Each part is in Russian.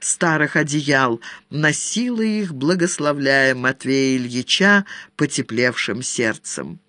старых одеял, носила их, благословляя Матвея Ильича потеплевшим сердцем.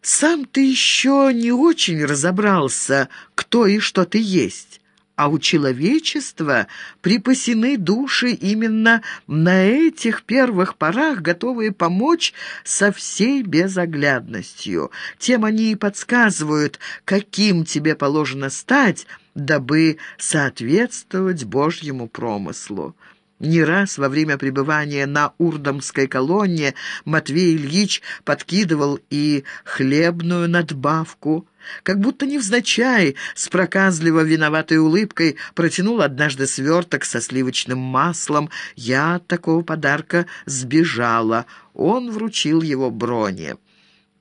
«Сам ты еще не очень разобрался, кто и что ты есть» а у человечества припасены души именно на этих первых порах, готовые помочь со всей безоглядностью. Тем они и подсказывают, каким тебе положено стать, дабы соответствовать Божьему промыслу. Не раз во время пребывания на Урдомской колонне Матвей Ильич подкидывал и хлебную надбавку, как будто невзначай, с проказливо виноватой улыбкой протянул однажды сверток со сливочным маслом. Я от такого подарка сбежала. Он вручил его Броне.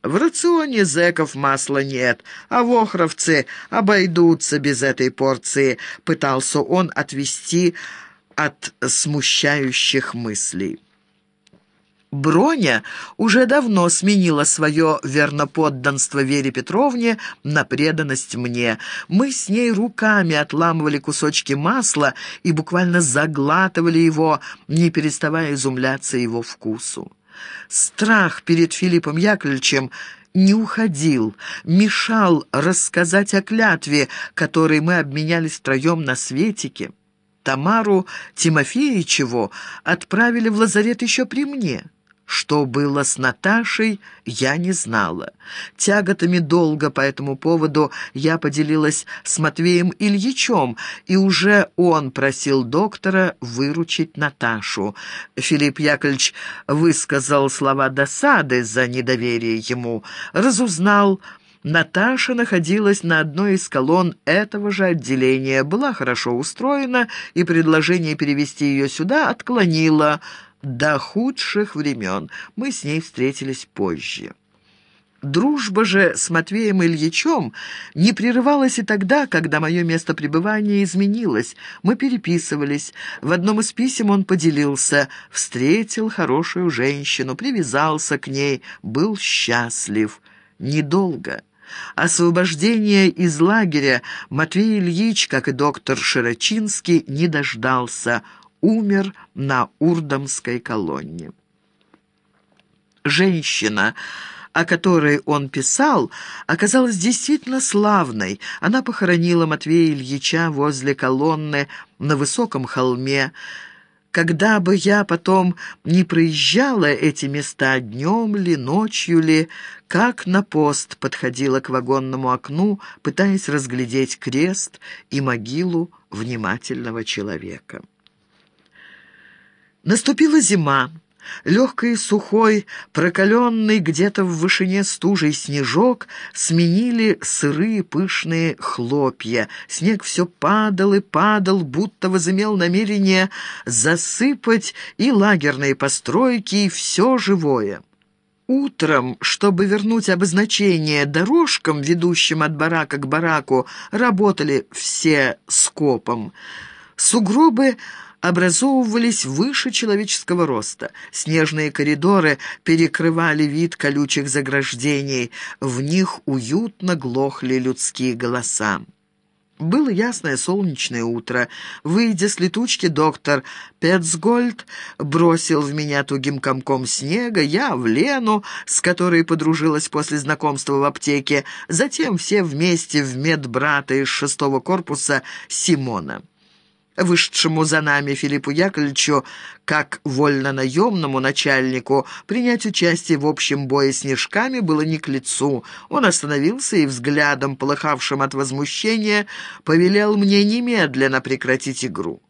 В рационе зэков масла нет, а вохровцы обойдутся без этой порции, пытался он отвести от смущающих мыслей. Броня уже давно сменила свое верноподданство Вере Петровне на преданность мне. Мы с ней руками отламывали кусочки масла и буквально заглатывали его, не переставая изумляться его вкусу. Страх перед Филиппом Яковлевичем не уходил, мешал рассказать о клятве, которой мы обменялись втроем на Светике. Тамару Тимофеевичеву отправили в лазарет еще при мне. Что было с Наташей, я не знала. Тяготами долго по этому поводу я поделилась с Матвеем Ильичем, и уже он просил доктора выручить Наташу. Филипп Яковлевич высказал слова досады за недоверие ему, разузнал, Наташа находилась на одной из колонн этого же отделения, была хорошо устроена, и предложение перевести ее сюда отклонила до худших времен. Мы с ней встретились позже. Дружба же с Матвеем Ильичем не прерывалась и тогда, когда мое место пребывания изменилось. Мы переписывались. В одном из писем он поделился. Встретил хорошую женщину, привязался к ней, был счастлив. Недолго. Освобождения из лагеря Матвей Ильич, как и доктор Широчинский, не дождался, умер на Урдомской колонне. Женщина, о которой он писал, оказалась действительно славной. Она похоронила Матвея Ильича возле колонны на высоком холме, когда бы я потом не проезжала эти места днем ли, ночью ли, как на пост подходила к вагонному окну, пытаясь разглядеть крест и могилу внимательного человека. Наступила зима. Легкий, сухой, прокаленный где-то в вышине стужей снежок сменили сырые пышные хлопья. Снег все падал и падал, будто возымел намерение засыпать и лагерные постройки, и все живое. Утром, чтобы вернуть обозначение дорожкам, ведущим от барака к бараку, работали все скопом. Сугробы образовывались выше человеческого роста. Снежные коридоры перекрывали вид колючих заграждений. В них уютно глохли людские голоса. Было ясное солнечное утро. Выйдя с летучки, доктор Петцгольд бросил в меня тугим комком снега, я в Лену, с которой подружилась после знакомства в аптеке, затем все вместе в медбрата из шестого корпуса Симона вышедшему за нами Филиппу Яковлевичу, как вольно-наемному начальнику, принять участие в общем бое снежками было не к лицу. Он остановился и взглядом, полыхавшим от возмущения, повелел мне немедленно прекратить игру.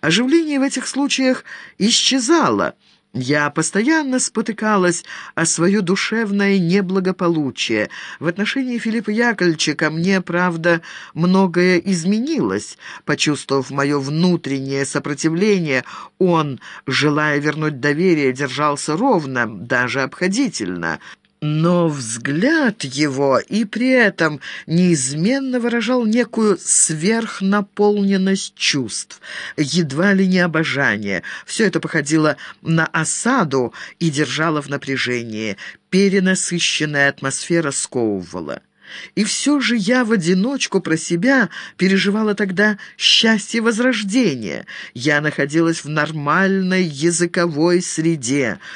Оживление в этих случаях исчезало — я постоянно спотыкалась о свое душевное неблагополучие. В отношении Филиппа Яковлевича ко мне, правда, многое изменилось. Почувствовав мое внутреннее сопротивление, он, желая вернуть доверие, держался ровно, даже обходительно — но взгляд его и при этом неизменно выражал некую сверхнаполненность чувств, едва ли не обожание. Все это походило на осаду и держало в напряжении. Перенасыщенная атмосфера сковывала. И все же я в одиночку про себя переживала тогда счастье возрождения. Я находилась в нормальной языковой среде,